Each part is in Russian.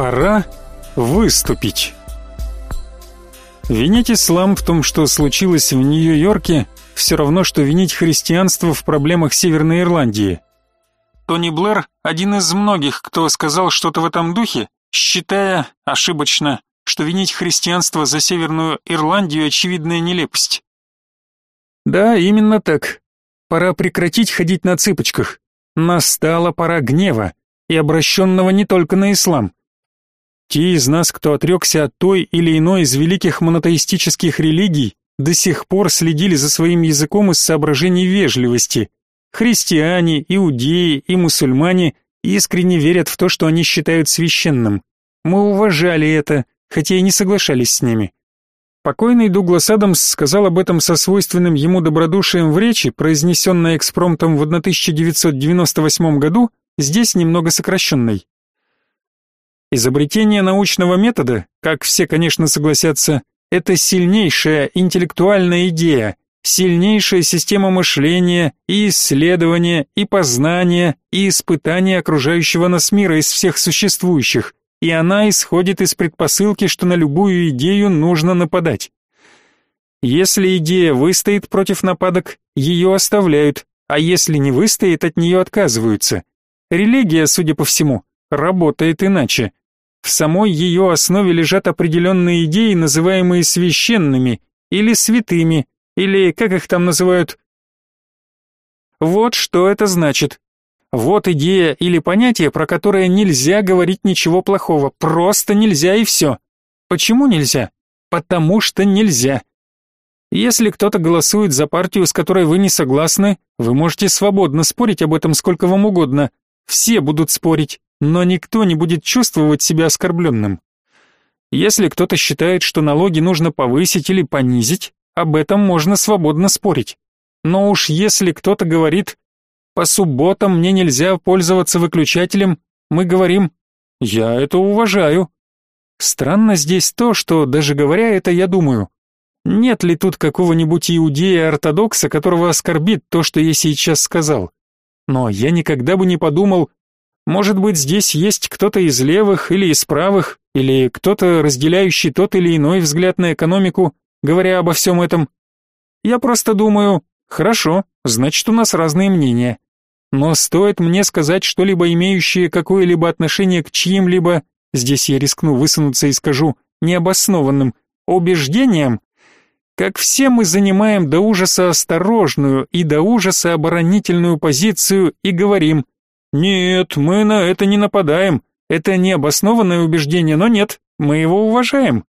Пора выступить. Винить ислам в том, что случилось в Нью-Йорке, все равно, что винить христианство в проблемах Северной Ирландии. Тони Блэр – один из многих, кто сказал что-то в этом духе, считая, ошибочно, что винить христианство за Северную Ирландию – очевидная нелепость. Да, именно так. Пора прекратить ходить на цыпочках. Настала пора гнева, и обращенного не только на ислам. Те из нас, кто отрекся от той или иной из великих монотеистических религий, до сих пор следили за своим языком из соображений вежливости. Христиане, иудеи и мусульмане искренне верят в то, что они считают священным. Мы уважали это, хотя и не соглашались с ними. Покойный Дуглас Адамс сказал об этом со свойственным ему добродушием в речи, произнесенной экспромтом в 1998 году, здесь немного сокращенной. Изобретение научного метода, как все, конечно, согласятся, это сильнейшая интеллектуальная идея, сильнейшая система мышления и исследования, и познания, и испытания окружающего нас мира из всех существующих, и она исходит из предпосылки, что на любую идею нужно нападать. Если идея выстоит против нападок, ее оставляют, а если не выстоит, от нее отказываются. Религия, судя по всему, работает иначе. В самой ее основе лежат определенные идеи, называемые священными или святыми, или как их там называют. Вот что это значит. Вот идея или понятие, про которое нельзя говорить ничего плохого, просто нельзя и все. Почему нельзя? Потому что нельзя. Если кто-то голосует за партию, с которой вы не согласны, вы можете свободно спорить об этом сколько вам угодно. Все будут спорить но никто не будет чувствовать себя оскорбленным. Если кто-то считает, что налоги нужно повысить или понизить, об этом можно свободно спорить. Но уж если кто-то говорит «по субботам мне нельзя пользоваться выключателем», мы говорим «я это уважаю». Странно здесь то, что, даже говоря это, я думаю, нет ли тут какого-нибудь иудея-ортодокса, которого оскорбит то, что я сейчас сказал. Но я никогда бы не подумал, может быть, здесь есть кто-то из левых или из правых, или кто-то, разделяющий тот или иной взгляд на экономику, говоря обо всем этом. Я просто думаю, хорошо, значит, у нас разные мнения. Но стоит мне сказать что-либо имеющее какое-либо отношение к чьим-либо, здесь я рискну высунуться и скажу, необоснованным, убеждениям, как все мы занимаем до ужаса осторожную и до ужаса оборонительную позицию и говорим – нет, мы на это не нападаем. Это необоснованное убеждение, но нет, мы его уважаем.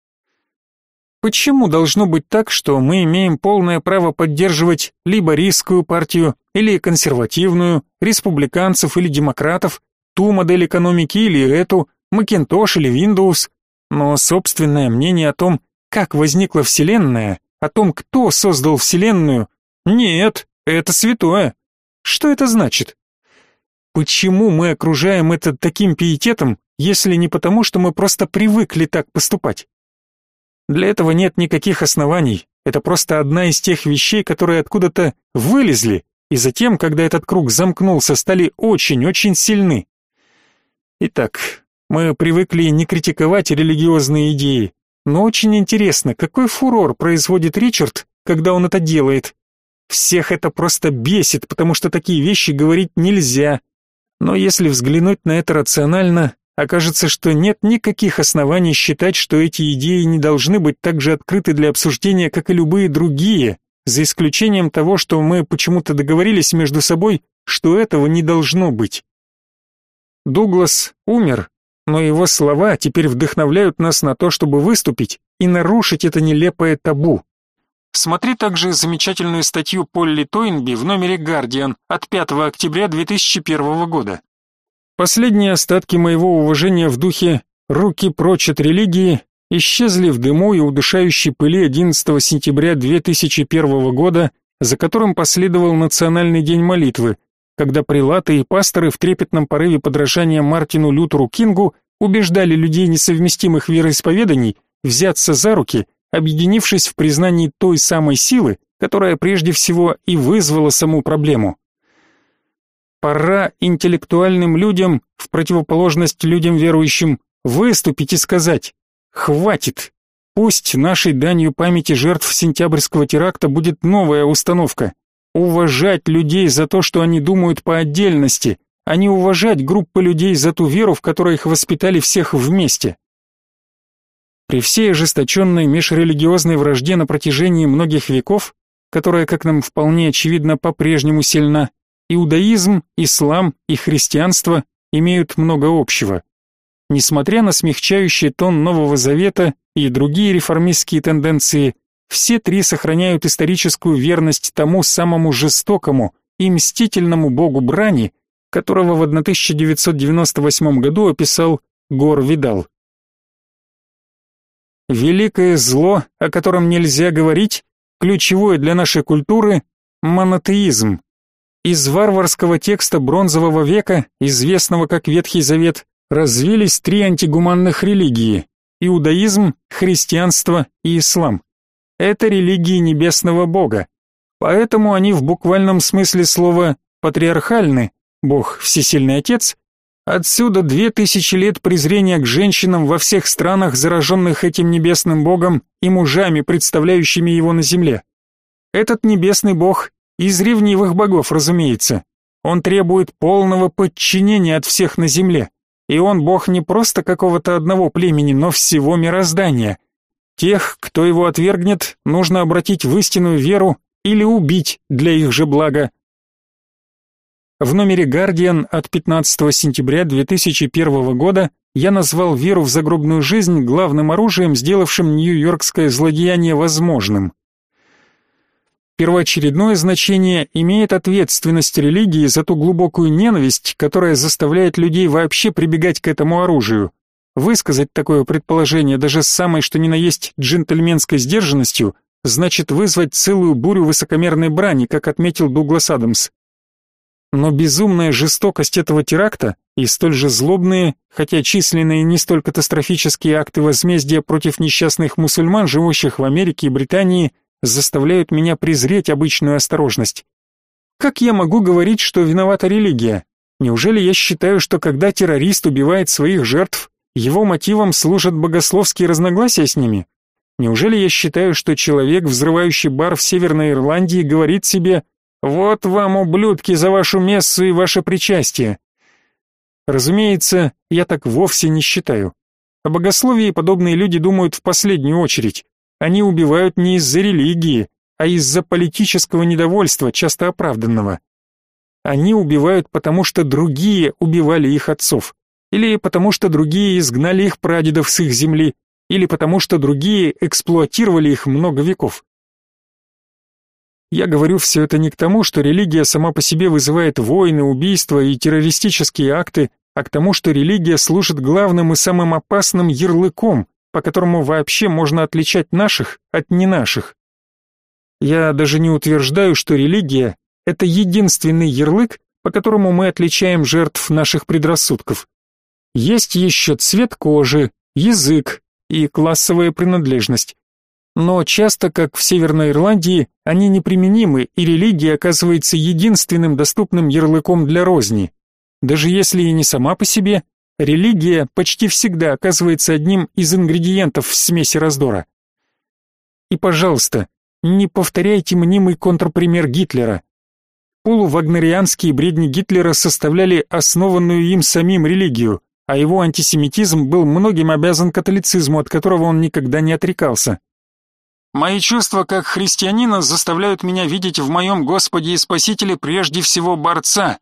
Почему должно быть так, что мы имеем полное право поддерживать либористскую партию или консервативную, республиканцев или демократов, ту модель экономики или эту, Macintosh или Windows, но собственное мнение о том, как возникла Вселенная, о том, кто создал Вселенную, нет, это святое. Что это значит? Почему мы окружаем это таким пиететом, если не потому, что мы просто привыкли так поступать? Для этого нет никаких оснований. Это просто одна из тех вещей, которые откуда-то вылезли, и затем, когда этот круг замкнулся, стали очень-очень сильны. Итак, мы привыкли не критиковать религиозные идеи, но очень интересно, какой фурор производит Ричард, когда он это делает. Всех это просто бесит, потому что такие вещи говорить нельзя, но если взглянуть на это рационально, окажется, что нет никаких оснований считать, что эти идеи не должны быть так же открыты для обсуждения, как и любые другие, за исключением того, что мы почему-то договорились между собой, что этого не должно быть. Дуглас умер, но его слова теперь вдохновляют нас на то, чтобы выступить и нарушить это нелепое табу. Смотри также замечательную статью Полли Тойнби в номере Guardian от 5 октября 2001 года. Последние остатки моего уважения в духе «руки прочь от религии» исчезли в дыму и удушающей пыли 11 сентября 2001 года, за которым последовал Национальный день молитвы, когда прилаты и пасторы в трепетном порыве подражания Мартину Лютеру Кингу убеждали людей несовместимых вероисповеданий взяться за руки – объединившись в признании той самой силы, которая прежде всего и вызвала саму проблему. Пора интеллектуальным людям, в противоположность людям верующим, выступить и сказать «Хватит! Пусть нашей данью памяти жертв сентябрьского теракта будет новая установка. Уважать людей за то, что они думают по отдельности, а не уважать группы людей за ту веру, в которой их воспитали всех вместе. При всей ожесточенной межрелигиозной вражде на протяжении многих веков, которая, как нам вполне очевидно, по-прежнему сильна, иудаизм, ислам и христианство имеют много общего. Несмотря на смягчающий тон Нового Завета и другие реформистские тенденции, все три сохраняют историческую верность тому самому жестокому и мстительному богу брани, которого в 1998 году описал Гор Видал. Великое зло, о котором нельзя говорить, ключевое для нашей культуры монотеизм. Из варварского текста бронзового века, известного как Ветхий Завет, развились три антигуманных религии: иудаизм, христианство и ислам. Это религии небесного бога. Поэтому они в буквальном смысле слова патриархальны. Бог всесильный отец, Отсюда две тысячи лет презрения к женщинам во всех странах, зараженных этим небесным богом и мужами, представляющими его на земле. Этот небесный бог из ревнивых богов, разумеется. Он требует полного подчинения от всех на земле. И он бог не просто какого-то одного племени, но всего мироздания. Тех, кто его отвергнет, нужно обратить в истинную веру или убить для их же блага. В номере Guardian от 15 сентября 2001 года я назвал веру в загробную жизнь главным оружием, сделавшим нью-йоркское злодеяние возможным. Первоочередное значение имеет ответственность религии за ту глубокую ненависть, которая заставляет людей вообще прибегать к этому оружию. Высказать такое предположение даже с самой что ни на есть джентльменской сдержанностью значит вызвать целую бурю высокомерной брани, как отметил Дуглас Адамс. Но безумная жестокость этого теракта и столь же злобные, хотя численные не столь катастрофические акты возмездия против несчастных мусульман, живущих в Америке и Британии, заставляют меня презреть обычную осторожность. Как я могу говорить, что виновата религия? Неужели я считаю, что когда террорист убивает своих жертв, его мотивом служат богословские разногласия с ними? Неужели я считаю, что человек, взрывающий бар в Северной Ирландии, говорит себе вот вам, ублюдки, за вашу мессу и ваше причастие. Разумеется, я так вовсе не считаю. О богословии подобные люди думают в последнюю очередь. Они убивают не из-за религии, а из-за политического недовольства, часто оправданного. Они убивают потому, что другие убивали их отцов, или потому, что другие изгнали их прадедов с их земли, или потому, что другие эксплуатировали их много веков. Я говорю все это не к тому, что религия сама по себе вызывает войны, убийства и террористические акты, а к тому, что религия служит главным и самым опасным ярлыком, по которому вообще можно отличать наших от не наших. Я даже не утверждаю, что религия – это единственный ярлык, по которому мы отличаем жертв наших предрассудков. Есть еще цвет кожи, язык и классовая принадлежность. Но часто, как в Северной Ирландии, они неприменимы, и религия оказывается единственным доступным ярлыком для розни. Даже если и не сама по себе, религия почти всегда оказывается одним из ингредиентов в смеси раздора. И, пожалуйста, не повторяйте мнимый контрпример Гитлера. Полувагнерианские бредни Гитлера составляли основанную им самим религию, а его антисемитизм был многим обязан католицизму, от которого он никогда не отрекался. Мои чувства как христианина заставляют меня видеть в моем Господе и Спасителе прежде всего борца.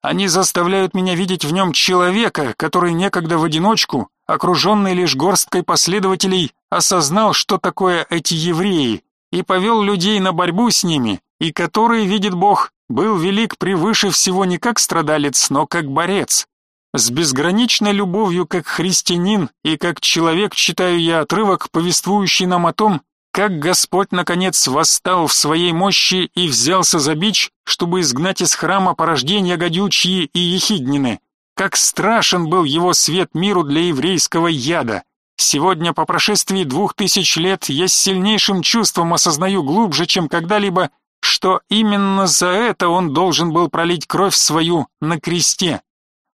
Они заставляют меня видеть в нем человека, который некогда в одиночку, окруженный лишь горсткой последователей, осознал, что такое эти евреи, и повел людей на борьбу с ними, и который, видит Бог, был велик превыше всего не как страдалец, но как борец. С безграничной любовью как христианин и как человек читаю я отрывок, повествующий нам о том, как Господь наконец восстал в своей мощи и взялся за бич, чтобы изгнать из храма порождения гадючьи и ехиднины. Как страшен был его свет миру для еврейского яда. Сегодня, по прошествии двух тысяч лет, я с сильнейшим чувством осознаю глубже, чем когда-либо, что именно за это он должен был пролить кровь свою на кресте.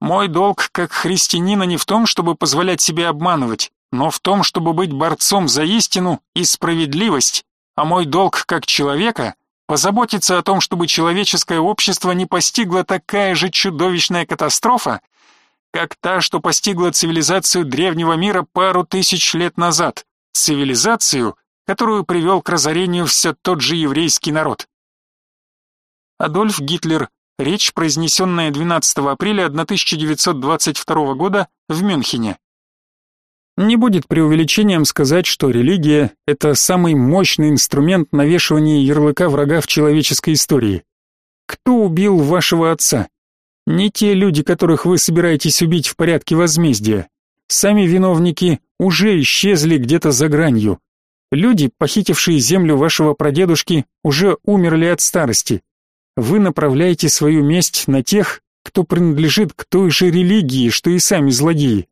Мой долг как христианина не в том, чтобы позволять себе обманывать, но в том, чтобы быть борцом за истину и справедливость, а мой долг как человека позаботиться о том, чтобы человеческое общество не постигла такая же чудовищная катастрофа, как та, что постигла цивилизацию древнего мира пару тысяч лет назад, цивилизацию, которую привел к разорению все тот же еврейский народ. Адольф Гитлер Речь, произнесенная 12 апреля 1922 года в Мюнхене. Не будет преувеличением сказать, что религия – это самый мощный инструмент навешивания ярлыка врага в человеческой истории. Кто убил вашего отца? Не те люди, которых вы собираетесь убить в порядке возмездия. Сами виновники уже исчезли где-то за гранью. Люди, похитившие землю вашего прадедушки, уже умерли от старости. Вы направляете свою месть на тех, кто принадлежит к той же религии, что и сами злодеи.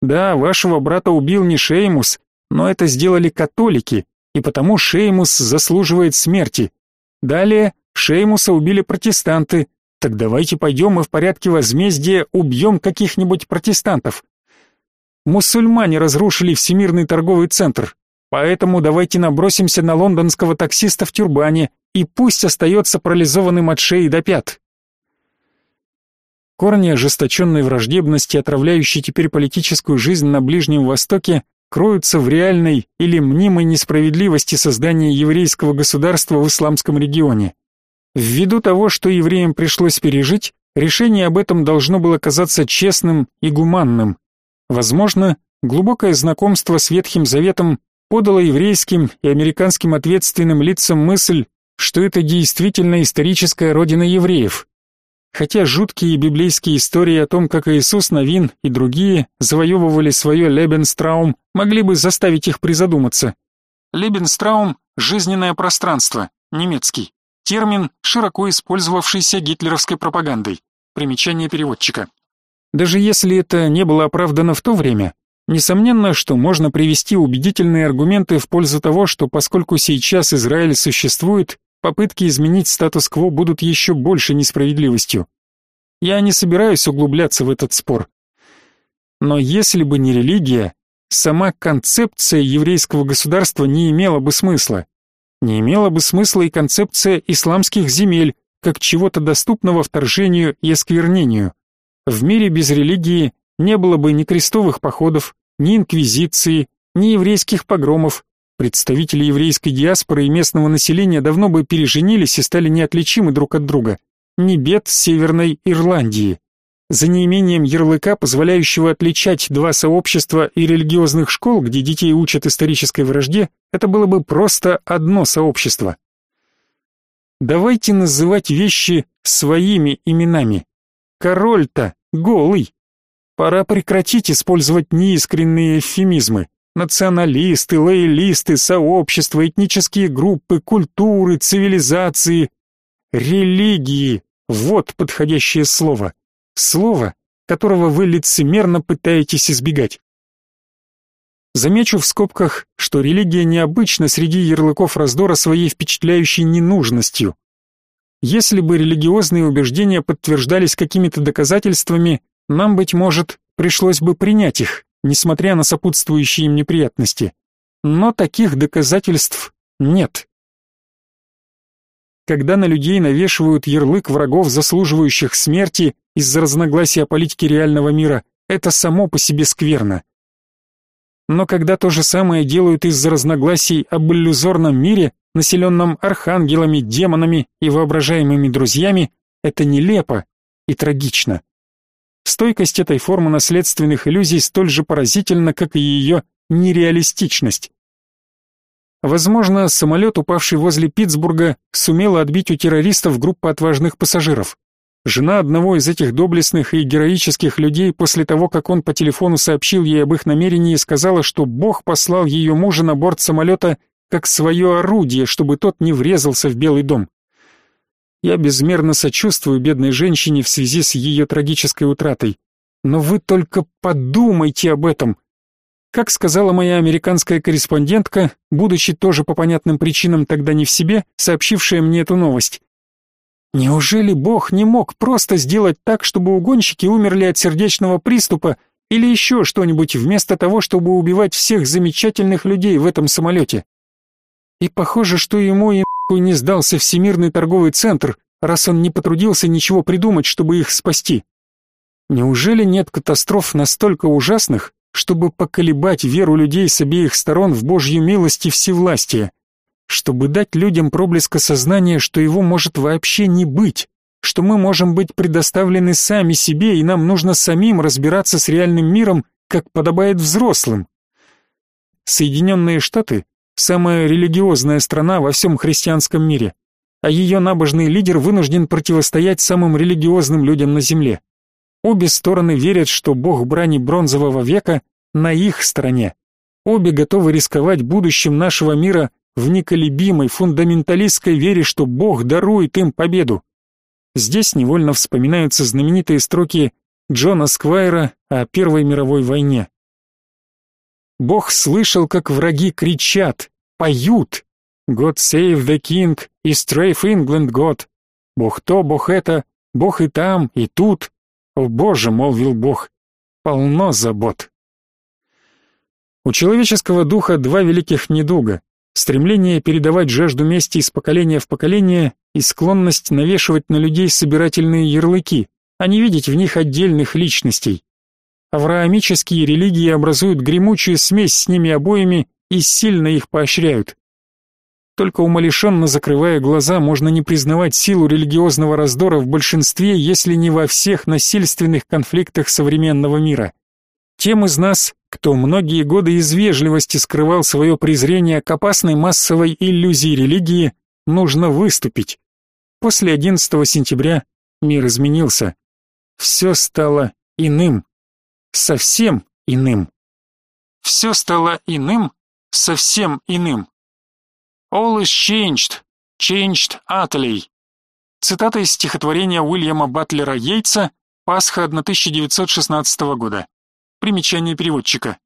Да, вашего брата убил не Шеймус, но это сделали католики, и потому Шеймус заслуживает смерти. Далее Шеймуса убили протестанты. Так давайте пойдем и в порядке возмездия убьем каких-нибудь протестантов. Мусульмане разрушили Всемирный торговый центр, поэтому давайте набросимся на лондонского таксиста в тюрбане и пусть остается парализованным от шеи до пят. Корни ожесточенной враждебности, отравляющей теперь политическую жизнь на Ближнем Востоке, кроются в реальной или мнимой несправедливости создания еврейского государства в исламском регионе. Ввиду того, что евреям пришлось пережить, решение об этом должно было казаться честным и гуманным. Возможно, глубокое знакомство с Ветхим Заветом подало еврейским и американским ответственным лицам мысль, что это действительно историческая родина евреев. Хотя жуткие библейские истории о том, как Иисус Новин и другие завоевывали свое Лебенстраум, могли бы заставить их призадуматься. Лебенстраум – жизненное пространство, немецкий. Термин, широко использовавшийся гитлеровской пропагандой. Примечание переводчика. Даже если это не было оправдано в то время, несомненно, что можно привести убедительные аргументы в пользу того, что поскольку сейчас Израиль существует, попытки изменить статус-кво будут еще больше несправедливостью. Я не собираюсь углубляться в этот спор. Но если бы не религия, сама концепция еврейского государства не имела бы смысла. Не имела бы смысла и концепция исламских земель, как чего-то доступного вторжению и осквернению. В мире без религии не было бы ни крестовых походов, ни инквизиции, ни еврейских погромов, Представители еврейской диаспоры и местного населения давно бы переженились и стали неотличимы друг от друга. Не бед Северной Ирландии. За неимением ярлыка, позволяющего отличать два сообщества и религиозных школ, где детей учат исторической вражде, это было бы просто одно сообщество. Давайте называть вещи своими именами. Король-то голый. Пора прекратить использовать неискренние эвфемизмы националисты, лоялисты, сообщества, этнические группы, культуры, цивилизации, религии. Вот подходящее слово. Слово, которого вы лицемерно пытаетесь избегать. Замечу в скобках, что религия необычна среди ярлыков раздора своей впечатляющей ненужностью. Если бы религиозные убеждения подтверждались какими-то доказательствами, нам, быть может, пришлось бы принять их несмотря на сопутствующие им неприятности. Но таких доказательств нет. Когда на людей навешивают ярлык врагов, заслуживающих смерти из-за разногласия о политике реального мира, это само по себе скверно. Но когда то же самое делают из-за разногласий об иллюзорном мире, населенном архангелами, демонами и воображаемыми друзьями, это нелепо и трагично. Стойкость этой формы наследственных иллюзий столь же поразительна, как и ее нереалистичность. Возможно, самолет, упавший возле Питтсбурга, сумел отбить у террористов группу отважных пассажиров. Жена одного из этих доблестных и героических людей после того, как он по телефону сообщил ей об их намерении, сказала, что Бог послал ее мужа на борт самолета как свое орудие, чтобы тот не врезался в Белый дом. Я безмерно сочувствую бедной женщине в связи с ее трагической утратой. Но вы только подумайте об этом. Как сказала моя американская корреспондентка, будучи тоже по понятным причинам тогда не в себе, сообщившая мне эту новость. Неужели Бог не мог просто сделать так, чтобы угонщики умерли от сердечного приступа или еще что-нибудь вместо того, чтобы убивать всех замечательных людей в этом самолете? И похоже, что ему и не сдался Всемирный торговый центр, раз он не потрудился ничего придумать, чтобы их спасти. Неужели нет катастроф настолько ужасных, чтобы поколебать веру людей с обеих сторон в Божью милость и всевластие? чтобы дать людям проблеск осознания, что его может вообще не быть, что мы можем быть предоставлены сами себе и нам нужно самим разбираться с реальным миром, как подобает взрослым. Соединенные Штаты – самая религиозная страна во всем христианском мире, а ее набожный лидер вынужден противостоять самым религиозным людям на Земле. Обе стороны верят, что бог брани бронзового века на их стороне. Обе готовы рисковать будущим нашего мира в неколебимой фундаменталистской вере, что Бог дарует им победу. Здесь невольно вспоминаются знаменитые строки Джона Сквайра о Первой мировой войне. Бог слышал, как враги кричат, поют «God save the king и strafe England God». Бог то, Бог это, Бог и там, и тут. О Боже, молвил Бог, полно забот. У человеческого духа два великих недуга стремление передавать жажду мести из поколения в поколение и склонность навешивать на людей собирательные ярлыки, а не видеть в них отдельных личностей. Авраамические религии образуют гремучую смесь с ними обоими и сильно их поощряют. Только умалишенно закрывая глаза, можно не признавать силу религиозного раздора в большинстве, если не во всех насильственных конфликтах современного мира. Тем из нас, кто многие годы из вежливости скрывал свое презрение к опасной массовой иллюзии религии, нужно выступить. После 11 сентября мир изменился. Все стало иным. Совсем иным. Все стало иным, совсем иным. All is changed, changed utterly. Цитата из стихотворения Уильяма Батлера Йейтса «Пасха 1916 года». Примечание переводчика.